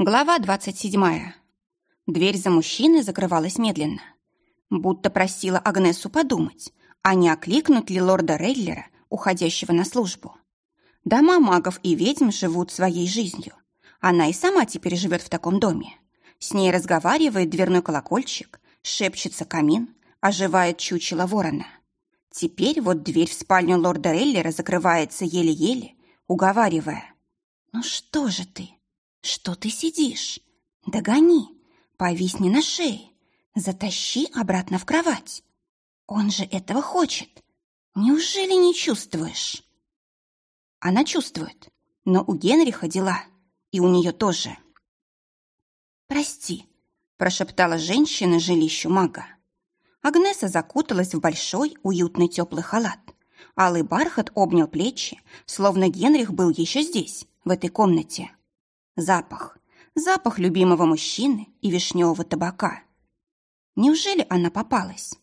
Глава 27. Дверь за мужчиной закрывалась медленно. Будто просила Агнесу подумать, а не окликнуть ли лорда Рейлера, уходящего на службу. Дома магов и ведьм живут своей жизнью. Она и сама теперь живет в таком доме. С ней разговаривает дверной колокольчик, шепчется камин, оживает чучело ворона. Теперь вот дверь в спальню лорда Рейлера закрывается еле-еле, уговаривая. «Ну что же ты? Что ты сидишь? Догони, повисни на шее, затащи обратно в кровать. Он же этого хочет. Неужели не чувствуешь?» Она чувствует, но у Генриха дела, и у нее тоже. «Прости», – прошептала женщина жилищу мага. Агнеса закуталась в большой, уютный теплый халат. Алый бархат обнял плечи, словно Генрих был еще здесь, в этой комнате. Запах. Запах любимого мужчины и вишневого табака. Неужели она попалась?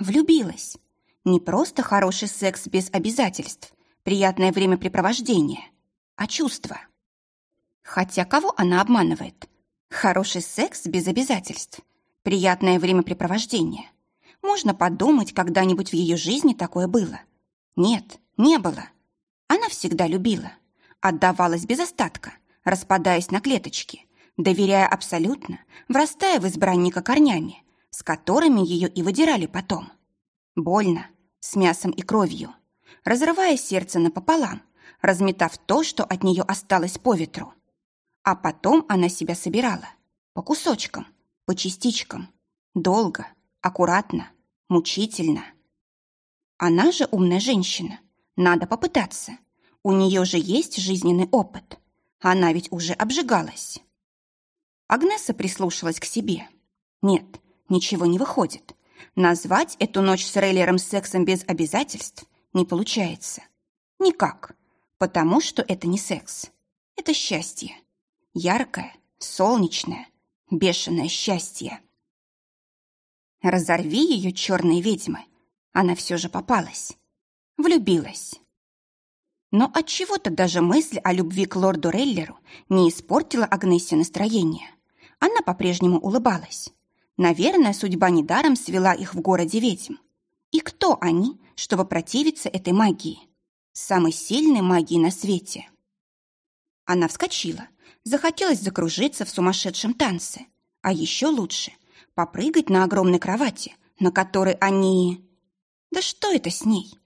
Влюбилась. Не просто хороший секс без обязательств, приятное времяпрепровождение, а чувство. Хотя кого она обманывает? Хороший секс без обязательств, приятное времяпрепровождение. Можно подумать, когда-нибудь в ее жизни такое было. Нет, не было. Она всегда любила, отдавалась без остатка, распадаясь на клеточки, доверяя абсолютно, врастая в избранника корнями, с которыми ее и выдирали потом. Больно, с мясом и кровью, разрывая сердце напополам, разметав то, что от нее осталось по ветру. А потом она себя собирала, по кусочкам, по частичкам, долго, аккуратно, мучительно. Она же умная женщина, надо попытаться. У нее же есть жизненный опыт. Она ведь уже обжигалась. Агнеса прислушалась к себе. Нет, ничего не выходит. Назвать эту ночь с Рейлером сексом без обязательств не получается. Никак. Потому что это не секс. Это счастье. Яркое, солнечное, бешеное счастье. Разорви ее черные ведьмы. Она все же попалась. Влюбилась. Но отчего-то даже мысль о любви к лорду Рейлеру не испортила Агнессе настроение. Она по-прежнему улыбалась. Наверное, судьба недаром свела их в городе ведьм. И кто они, чтобы противиться этой магии? Самой сильной магии на свете. Она вскочила. Захотелось закружиться в сумасшедшем танце. А еще лучше — попрыгать на огромной кровати, на которой они... Да что это с ней?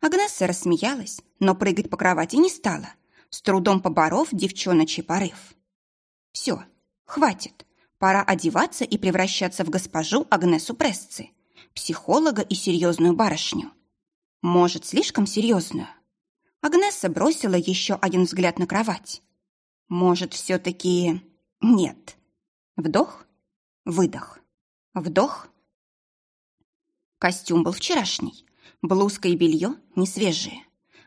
Агнесса рассмеялась, но прыгать по кровати не стала, с трудом поборов девчоночий порыв. Все, хватит. Пора одеваться и превращаться в госпожу Агнесу Пресци, психолога и серьезную барышню. Может, слишком серьезную? Агнесса бросила еще один взгляд на кровать. Может, все-таки... Нет. Вдох, выдох, вдох. Костюм был вчерашний, блузка и белье не свежие.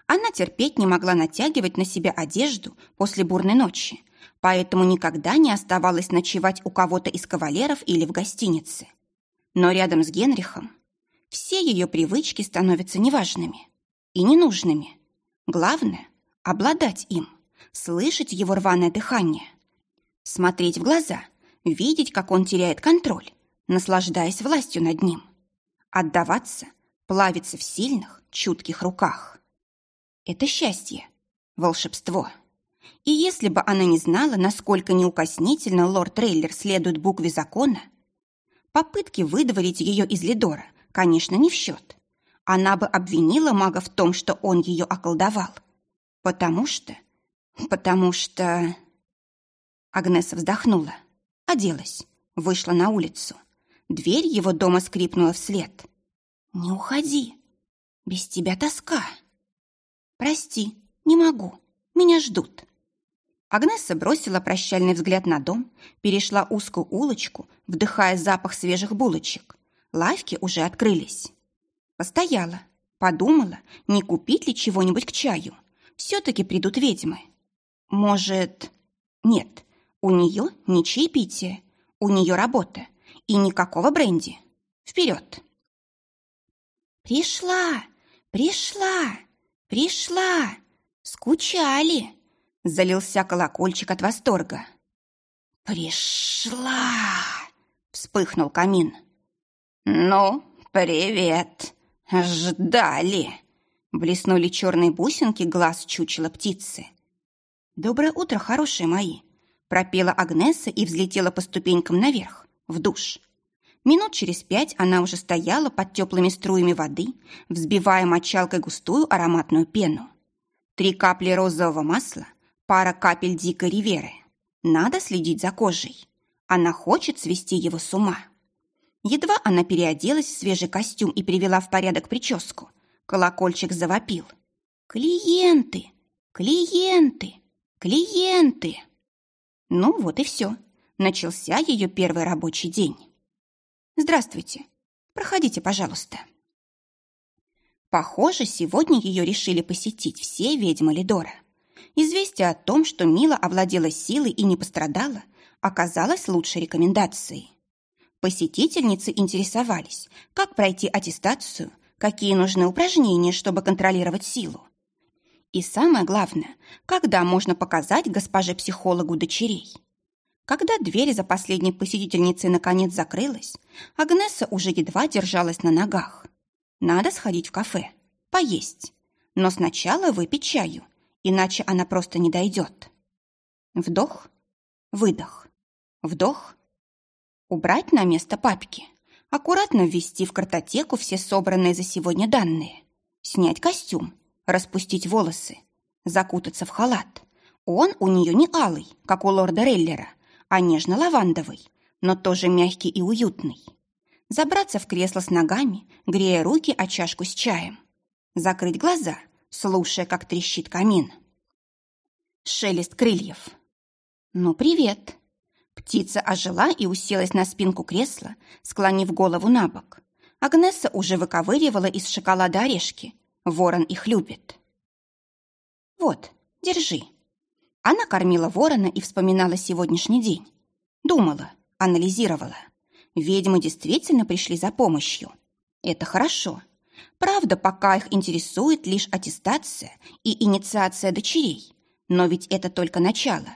Она терпеть не могла натягивать на себя одежду после бурной ночи, поэтому никогда не оставалась ночевать у кого-то из кавалеров или в гостинице. Но рядом с Генрихом все ее привычки становятся неважными и ненужными. Главное — обладать им, слышать его рваное дыхание, смотреть в глаза, видеть, как он теряет контроль, наслаждаясь властью над ним, отдаваться, плавиться в сильных, чутких руках. Это счастье, волшебство. И если бы она не знала, насколько неукоснительно лорд Трейлер следует букве закона, попытки выдворить ее из Лидора, конечно, не в счет. Она бы обвинила мага в том, что он ее околдовал. Потому что... Потому что... Агнеса вздохнула, оделась, вышла на улицу. Дверь его дома скрипнула вслед. «Не уходи, без тебя тоска». «Прости, не могу. Меня ждут». Агнесса бросила прощальный взгляд на дом, перешла узкую улочку, вдыхая запах свежих булочек. Лавки уже открылись. Постояла, подумала, не купить ли чего-нибудь к чаю. Все-таки придут ведьмы. Может... Нет, у нее не чаепитие, у нее работа и никакого бренди. Вперед! «Пришла! Пришла!» «Пришла! Скучали!» Залился колокольчик от восторга. «Пришла!» — вспыхнул камин. «Ну, привет! Ждали!» Блеснули черные бусинки глаз чучела птицы. «Доброе утро, хорошие мои!» пропела Агнеса и взлетела по ступенькам наверх, в душ. Минут через пять она уже стояла под теплыми струями воды, взбивая мочалкой густую ароматную пену. Три капли розового масла, пара капель дикой риверы. Надо следить за кожей. Она хочет свести его с ума. Едва она переоделась в свежий костюм и привела в порядок прическу, колокольчик завопил. «Клиенты! Клиенты! Клиенты!» Ну вот и все. Начался ее первый рабочий день. «Здравствуйте. Проходите, пожалуйста». Похоже, сегодня ее решили посетить все ведьмы Лидора. Известие о том, что Мила овладела силой и не пострадала, оказалось лучшей рекомендацией. Посетительницы интересовались, как пройти аттестацию, какие нужны упражнения, чтобы контролировать силу. И самое главное, когда можно показать госпоже-психологу дочерей. Когда дверь за последней посетительницей наконец закрылась, Агнеса уже едва держалась на ногах. Надо сходить в кафе, поесть. Но сначала выпить чаю, иначе она просто не дойдет. Вдох, выдох, вдох. Убрать на место папки. Аккуратно ввести в картотеку все собранные за сегодня данные. Снять костюм, распустить волосы, закутаться в халат. Он у нее не алый, как у лорда Реллера, а нежно-лавандовый, но тоже мягкий и уютный. Забраться в кресло с ногами, грея руки о чашку с чаем. Закрыть глаза, слушая, как трещит камин. Шелест крыльев. «Ну, привет!» Птица ожила и уселась на спинку кресла, склонив голову на бок. Агнесса уже выковыривала из шоколада орешки. Ворон их любит. «Вот, держи». Она кормила ворона и вспоминала сегодняшний день. Думала, анализировала. Ведьмы действительно пришли за помощью. Это хорошо. Правда, пока их интересует лишь аттестация и инициация дочерей. Но ведь это только начало.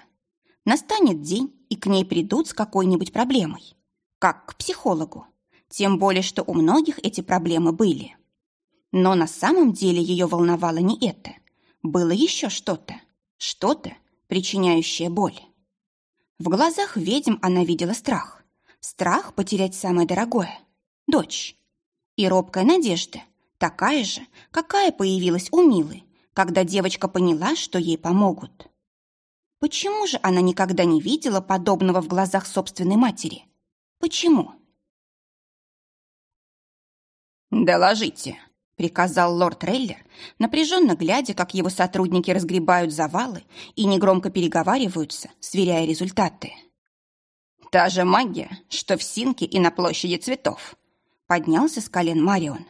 Настанет день, и к ней придут с какой-нибудь проблемой. Как к психологу. Тем более, что у многих эти проблемы были. Но на самом деле ее волновало не это. Было еще что-то. Что-то, причиняющее боль. В глазах ведьм она видела страх. Страх потерять самое дорогое – дочь. И робкая надежда, такая же, какая появилась у Милы, когда девочка поняла, что ей помогут. Почему же она никогда не видела подобного в глазах собственной матери? Почему? «Доложите», — приказал лорд Рейлер, напряженно глядя, как его сотрудники разгребают завалы и негромко переговариваются, сверяя результаты. «Та же магия, что в Синке и на площади цветов», — поднялся с колен Марион.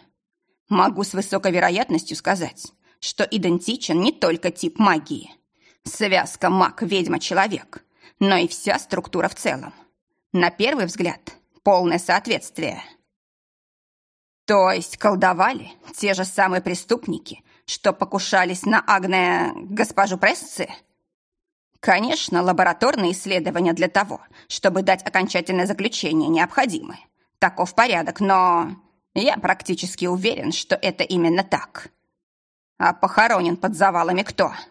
«Могу с высокой вероятностью сказать, что идентичен не только тип магии — Связка маг-ведьма-человек, но и вся структура в целом. На первый взгляд, полное соответствие. То есть колдовали те же самые преступники, что покушались на Агне госпожу Прессы? Конечно, лабораторные исследования для того, чтобы дать окончательное заключение, необходимы. Таков порядок, но я практически уверен, что это именно так. А похоронен под завалами кто? —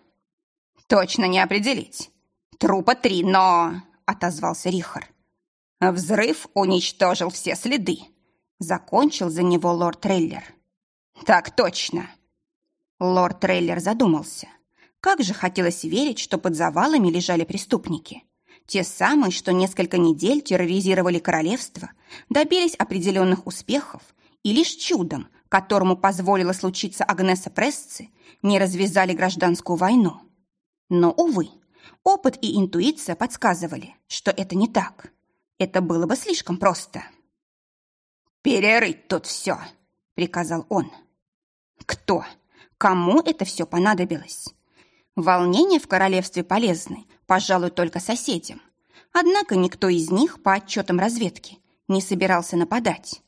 Точно не определить. Трупа три, но... Отозвался Рихар. Взрыв уничтожил все следы. Закончил за него лорд Трейлер. Так точно. Лорд Трейлер задумался. Как же хотелось верить, что под завалами лежали преступники. Те самые, что несколько недель терроризировали королевство, добились определенных успехов и лишь чудом, которому позволило случиться Агнеса Прессы, не развязали гражданскую войну. Но, увы, опыт и интуиция подсказывали, что это не так. Это было бы слишком просто. «Перерыть тут все», — приказал он. «Кто? Кому это все понадобилось?» Волнения в королевстве полезны, пожалуй, только соседям. Однако никто из них, по отчетам разведки, не собирался нападать.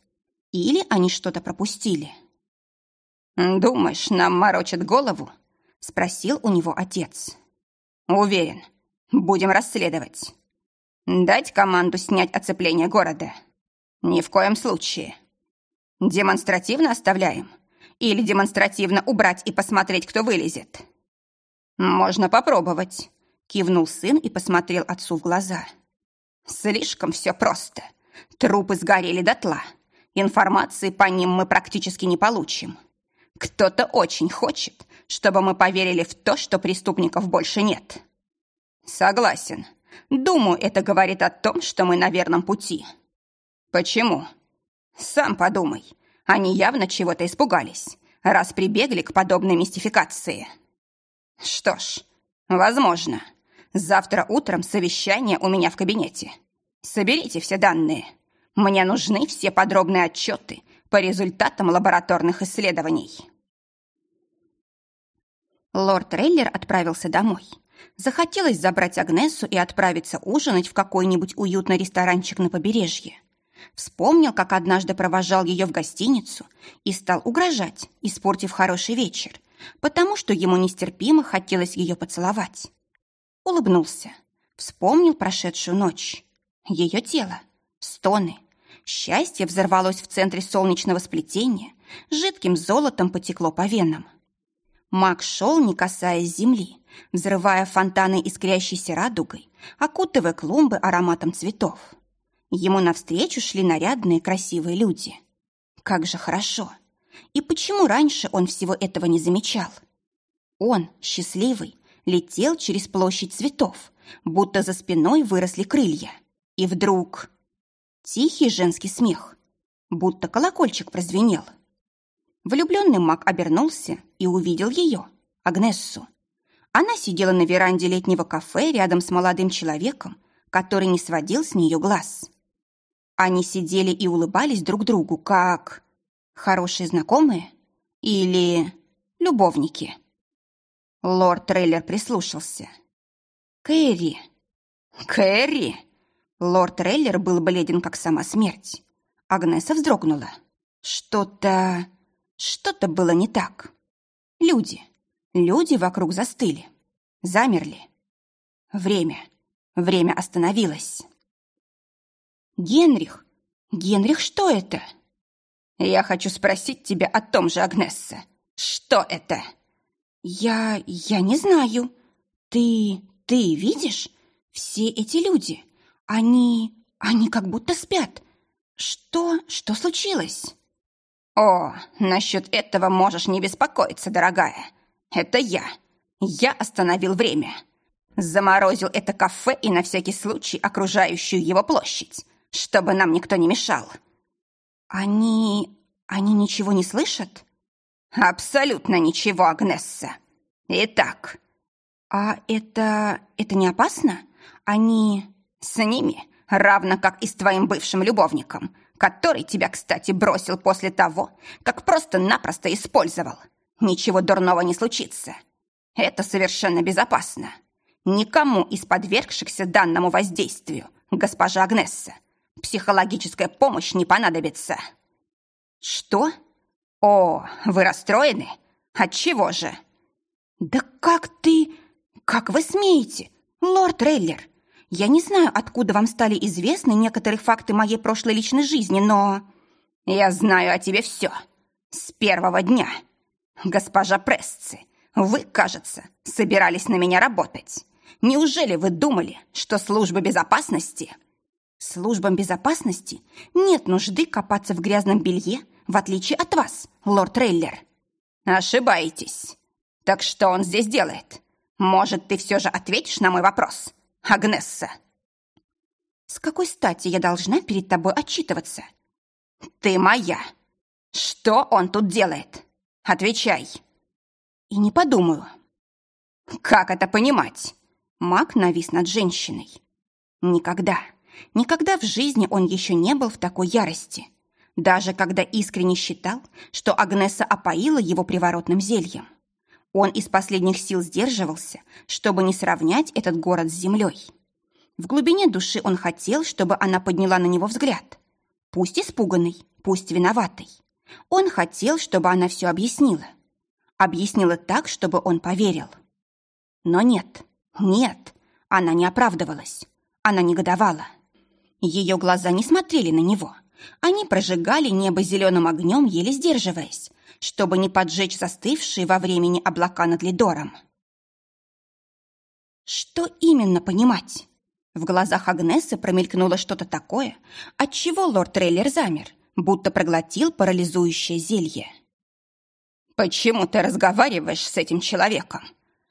Или они что-то пропустили. «Думаешь, нам морочат голову?» — спросил у него отец. Уверен. Будем расследовать. Дать команду снять оцепление города? Ни в коем случае. Демонстративно оставляем? Или демонстративно убрать и посмотреть, кто вылезет? Можно попробовать, кивнул сын и посмотрел отцу в глаза. Слишком все просто. Трупы сгорели дотла. Информации по ним мы практически не получим. Кто-то очень хочет, чтобы мы поверили в то, что преступников больше нет. Согласен. Думаю, это говорит о том, что мы на верном пути. Почему? Сам подумай. Они явно чего-то испугались, раз прибегли к подобной мистификации. Что ж, возможно. Завтра утром совещание у меня в кабинете. Соберите все данные. Мне нужны все подробные отчеты по результатам лабораторных исследований. Лорд Рейлер отправился домой. Захотелось забрать Агнесу и отправиться ужинать в какой-нибудь уютный ресторанчик на побережье. Вспомнил, как однажды провожал ее в гостиницу и стал угрожать, испортив хороший вечер, потому что ему нестерпимо хотелось ее поцеловать. Улыбнулся. Вспомнил прошедшую ночь. Ее тело. Стоны. Счастье взорвалось в центре солнечного сплетения, жидким золотом потекло по венам. Маг шел, не касаясь земли, взрывая фонтаны искрящейся радугой, окутывая клумбы ароматом цветов. Ему навстречу шли нарядные красивые люди. Как же хорошо! И почему раньше он всего этого не замечал? Он, счастливый, летел через площадь цветов, будто за спиной выросли крылья. И вдруг... Тихий женский смех, будто колокольчик прозвенел. Влюбленный маг обернулся и увидел ее, Агнессу. Она сидела на веранде летнего кафе рядом с молодым человеком, который не сводил с нее глаз. Они сидели и улыбались друг другу, как хорошие знакомые или любовники. Лорд Трейлер прислушался. «Кэрри! Кэрри!» Лорд Трейлер был бледен, как сама смерть. Агнеса вздрогнула. Что-то... что-то было не так. Люди. Люди вокруг застыли. Замерли. Время. Время остановилось. «Генрих! Генрих, что это?» «Я хочу спросить тебя о том же, Агнесса. Что это?» «Я... я не знаю. Ты... ты видишь? Все эти люди, они... они как будто спят. Что... что случилось?» «О, насчет этого можешь не беспокоиться, дорогая. Это я. Я остановил время. Заморозил это кафе и на всякий случай окружающую его площадь чтобы нам никто не мешал». «Они... они ничего не слышат?» «Абсолютно ничего, Агнесса. Итак...» «А это... это не опасно? Они... с ними, равно как и с твоим бывшим любовником, который тебя, кстати, бросил после того, как просто-напросто использовал. Ничего дурного не случится. Это совершенно безопасно. Никому из подвергшихся данному воздействию, госпожа Агнесса, Психологическая помощь не понадобится». «Что? О, вы расстроены? Отчего же?» «Да как ты... как вы смеете, лорд Рейлер? Я не знаю, откуда вам стали известны некоторые факты моей прошлой личной жизни, но...» «Я знаю о тебе все. С первого дня. Госпожа Прессы, вы, кажется, собирались на меня работать. Неужели вы думали, что служба безопасности Службам безопасности нет нужды копаться в грязном белье, в отличие от вас, лорд Трейлер. Ошибаетесь. Так что он здесь делает? Может, ты все же ответишь на мой вопрос, Агнесса? С какой стати я должна перед тобой отчитываться? Ты моя. Что он тут делает? Отвечай. И не подумаю. Как это понимать? Маг навис над женщиной. Никогда. Никогда в жизни он еще не был в такой ярости. Даже когда искренне считал, что Агнеса опоила его приворотным зельем. Он из последних сил сдерживался, чтобы не сравнять этот город с землей. В глубине души он хотел, чтобы она подняла на него взгляд. Пусть испуганный, пусть виноватый. Он хотел, чтобы она все объяснила. Объяснила так, чтобы он поверил. Но нет, нет, она не оправдывалась. она негодовала. Ее глаза не смотрели на него. Они прожигали небо зеленым огнем, еле сдерживаясь, чтобы не поджечь застывшие во времени облака над Лидором. Что именно понимать? В глазах Агнесы промелькнуло что-то такое, от чего лорд Трейлер замер, будто проглотил парализующее зелье. «Почему ты разговариваешь с этим человеком?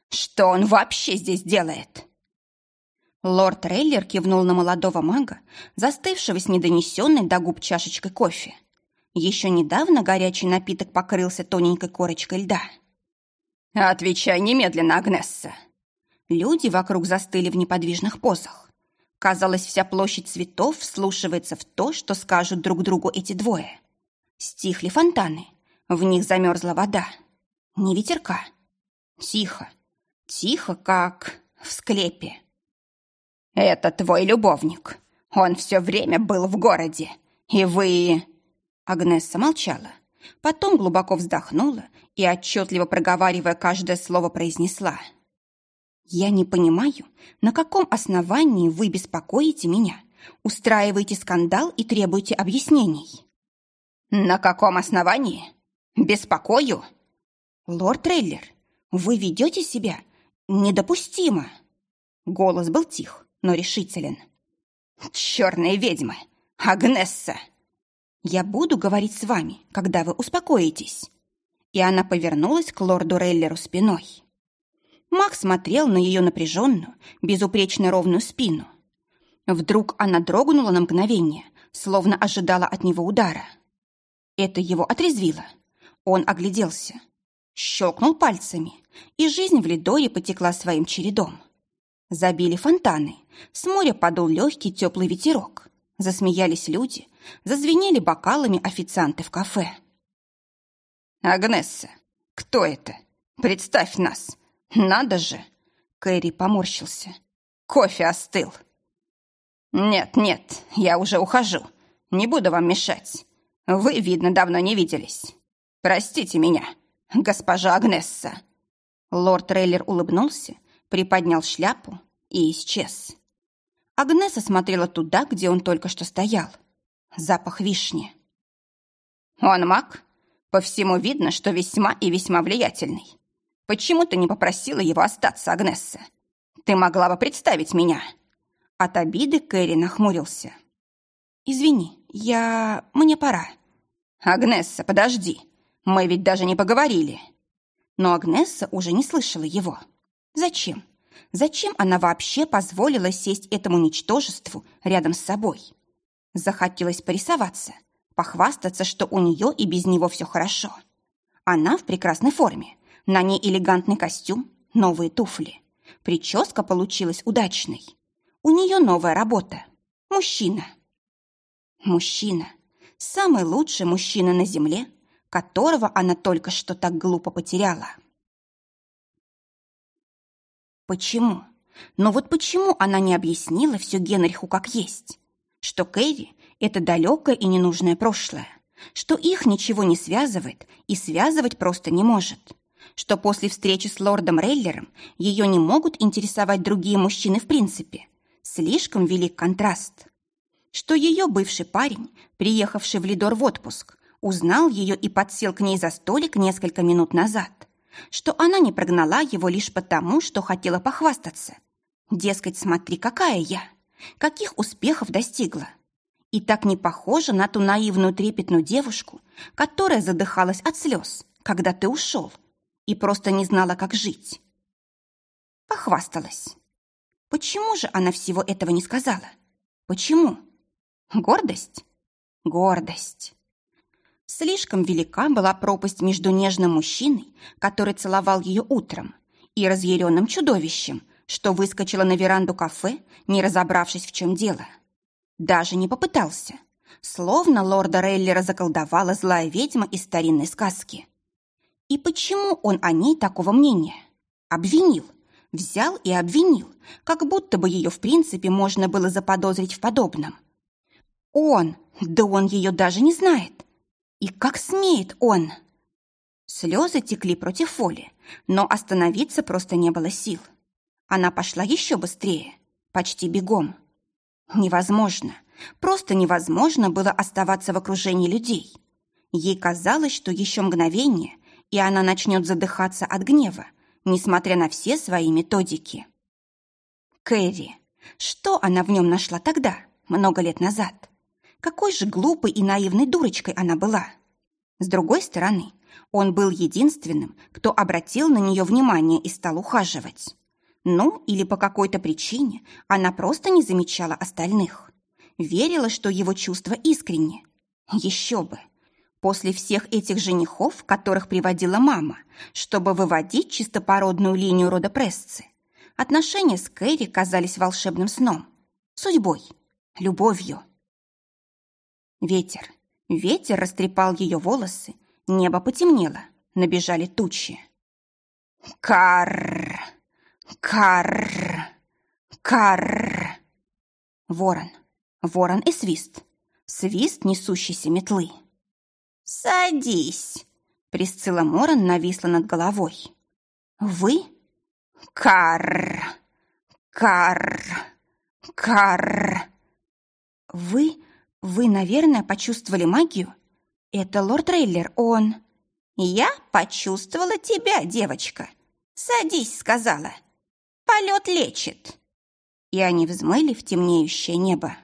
Что он вообще здесь делает?» Лорд Трейлер кивнул на молодого мага, застывшего с недонесенной до губ чашечкой кофе. Еще недавно горячий напиток покрылся тоненькой корочкой льда. «Отвечай немедленно, Агнесса!» Люди вокруг застыли в неподвижных позах. Казалось, вся площадь цветов вслушивается в то, что скажут друг другу эти двое. Стихли фонтаны, в них замерзла вода. Не ветерка. Тихо, тихо, как в склепе. «Это твой любовник. Он все время был в городе. И вы...» Агнесса молчала. Потом глубоко вздохнула и, отчетливо проговаривая каждое слово, произнесла – «Я не понимаю, на каком основании вы беспокоите меня, устраиваете скандал и требуете объяснений?» «На каком основании? Беспокою?» «Лорд Трейлер, вы ведете себя недопустимо!» Голос был тих, но решителен. «Черные ведьмы! Агнесса!» «Я буду говорить с вами, когда вы успокоитесь!» И она повернулась к лорду Рейлеру спиной. Мах смотрел на ее напряженную, безупречно ровную спину. Вдруг она дрогнула на мгновение, словно ожидала от него удара. Это его отрезвило. Он огляделся, щелкнул пальцами, и жизнь в Лидоре потекла своим чередом. Забили фонтаны, с моря подул легкий теплый ветерок. Засмеялись люди, зазвенели бокалами официанты в кафе. «Агнесса, кто это? Представь нас!» «Надо же!» — Кэрри поморщился. «Кофе остыл!» «Нет, нет, я уже ухожу. Не буду вам мешать. Вы, видно, давно не виделись. Простите меня, госпожа Агнесса». Лорд Рейлер улыбнулся, приподнял шляпу и исчез. Агнеса смотрела туда, где он только что стоял. Запах вишни. «Он маг? По всему видно, что весьма и весьма влиятельный. Почему ты не попросила его остаться, Агнесса? Ты могла бы представить меня». От обиды Кэрри нахмурился. «Извини, я... мне пора». «Агнесса, подожди. Мы ведь даже не поговорили». Но Агнесса уже не слышала его. «Зачем? Зачем она вообще позволила сесть этому ничтожеству рядом с собой? Захотелось порисоваться, похвастаться, что у нее и без него все хорошо. Она в прекрасной форме, на ней элегантный костюм, новые туфли. Прическа получилась удачной. У нее новая работа. Мужчина. Мужчина. Самый лучший мужчина на земле, которого она только что так глупо потеряла. Почему? Но вот почему она не объяснила все Генриху как есть? Что Кэрри — это далекое и ненужное прошлое, что их ничего не связывает и связывать просто не может, что после встречи с лордом Рейлером ее не могут интересовать другие мужчины в принципе. Слишком велик контраст. Что ее бывший парень, приехавший в Лидор в отпуск, узнал ее и подсел к ней за столик несколько минут назад. Что она не прогнала его лишь потому, что хотела похвастаться. Дескать, смотри, какая я, каких успехов достигла. И так не похожа на ту наивную трепетную девушку, которая задыхалась от слез, когда ты ушел – и просто не знала, как жить. Похвасталась. Почему же она всего этого не сказала? Почему? Гордость? Гордость. Слишком велика была пропасть между нежным мужчиной, который целовал ее утром, и разъяренным чудовищем, что выскочило на веранду кафе, не разобравшись, в чем дело. Даже не попытался. Словно лорда Рейлера заколдовала злая ведьма из старинной сказки. И почему он о ней такого мнения? Обвинил. Взял и обвинил, как будто бы ее в принципе можно было заподозрить в подобном. Он, да он ее даже не знает. И как смеет он? Слезы текли против воли, но остановиться просто не было сил. Она пошла еще быстрее, почти бегом. Невозможно, просто невозможно было оставаться в окружении людей. Ей казалось, что еще мгновение, и она начнет задыхаться от гнева, несмотря на все свои методики. Кэрри. Что она в нем нашла тогда, много лет назад? Какой же глупой и наивной дурочкой она была. С другой стороны, он был единственным, кто обратил на нее внимание и стал ухаживать. Ну, или по какой-то причине она просто не замечала остальных. Верила, что его чувства искренне. Еще бы! После всех этих женихов, которых приводила мама, чтобы выводить чистопородную линию рода Прессы, отношения с Кэрри казались волшебным сном, судьбой, любовью. Ветер. Ветер растрепал ее волосы, небо потемнело, набежали тучи. Карр! Карр! Карр! Ворон. Ворон и свист. Свист несущейся метлы. «Садись!» Присцилла Моран нависла над головой. «Вы? Карр! Карр! Карр!» «Вы? Вы, наверное, почувствовали магию? Это лорд Рейлер, он...» «Я почувствовала тебя, девочка. Садись», — сказала. Полет лечит!» И они взмыли в темнеющее небо.